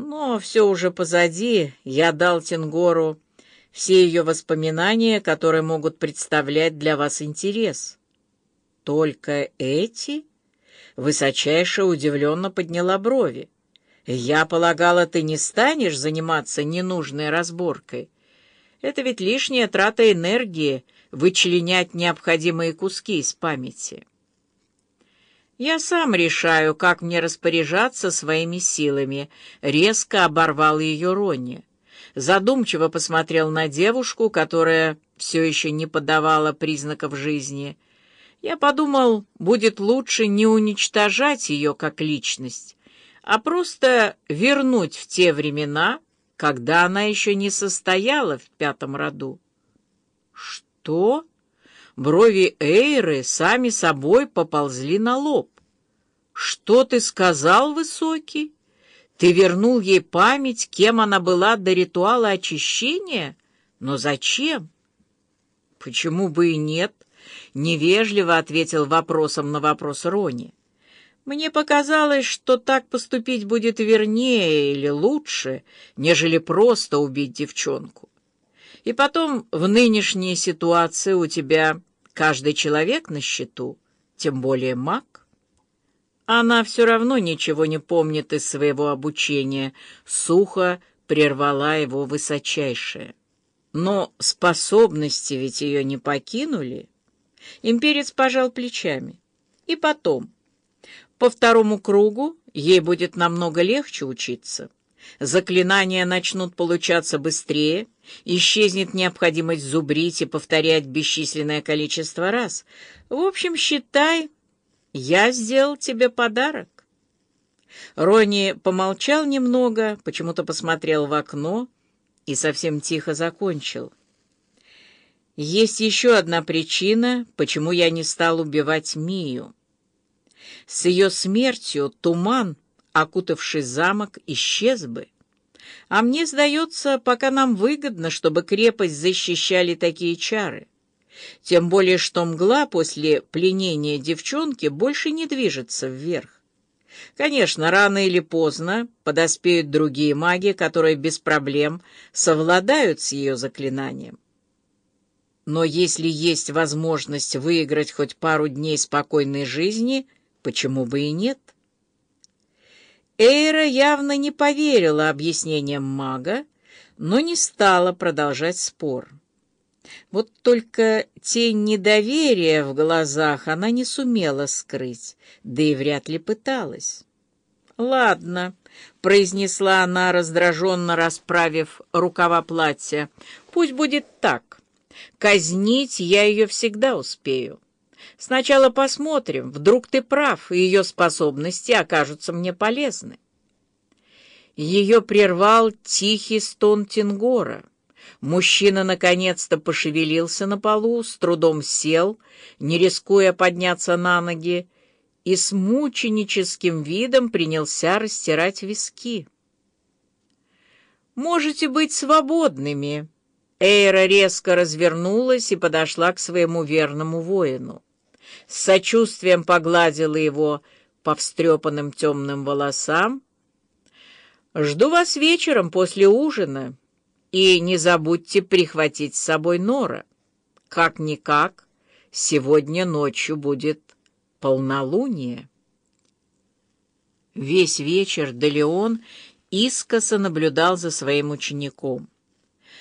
Но все уже позади, я дал Тенгору все ее воспоминания, которые могут представлять для вас интерес. Только эти? Высочайше удивленно подняла брови. Я полагала, ты не станешь заниматься ненужной разборкой. Это ведь лишняя трата энергии вычленять необходимые куски из памяти. «Я сам решаю, как мне распоряжаться своими силами», — резко оборвал ее Ронни. Задумчиво посмотрел на девушку, которая все еще не подавала признаков жизни. Я подумал, будет лучше не уничтожать ее как личность, а просто вернуть в те времена, когда она еще не состояла в пятом роду. «Что?» Брови Эйры сами собой поползли на лоб. «Что ты сказал, Высокий? Ты вернул ей память, кем она была до ритуала очищения? Но зачем?» «Почему бы и нет?» — невежливо ответил вопросом на вопрос Рони. «Мне показалось, что так поступить будет вернее или лучше, нежели просто убить девчонку. И потом, в нынешней ситуации у тебя Каждый человек на счету, тем более маг. Она все равно ничего не помнит из своего обучения, сухо прервала его высочайшее. Но способности ведь ее не покинули. Имперец пожал плечами. И потом, по второму кругу ей будет намного легче учиться. Заклинания начнут получаться быстрее, исчезнет необходимость зубрить и повторять бесчисленное количество раз. В общем, считай, я сделал тебе подарок. Рони помолчал немного, почему-то посмотрел в окно и совсем тихо закончил. Есть еще одна причина, почему я не стал убивать Мию. С ее смертью туман, окутавший замок, исчез бы. А мне сдается, пока нам выгодно, чтобы крепость защищали такие чары. Тем более, что мгла после пленения девчонки больше не движется вверх. Конечно, рано или поздно подоспеют другие маги, которые без проблем совладают с ее заклинанием. Но если есть возможность выиграть хоть пару дней спокойной жизни, почему бы и нет? Эйра явно не поверила объяснениям мага, но не стала продолжать спор. Вот только тень недоверия в глазах она не сумела скрыть, да и вряд ли пыталась. «Ладно», — произнесла она, раздраженно расправив рукава платья, — «пусть будет так. Казнить я ее всегда успею. Сначала посмотрим, вдруг ты прав, и ее способности окажутся мне полезны. Ее прервал тихий стон Тингора. Мужчина наконец-то пошевелился на полу, с трудом сел, не рискуя подняться на ноги, и с мученическим видом принялся растирать виски. «Можете быть свободными!» Эйра резко развернулась и подошла к своему верному воину с сочувствием погладила его по встрепанным темным волосам. «Жду вас вечером после ужина, и не забудьте прихватить с собой Нора. Как-никак, сегодня ночью будет полнолуние». Весь вечер Делеон искоса наблюдал за своим учеником.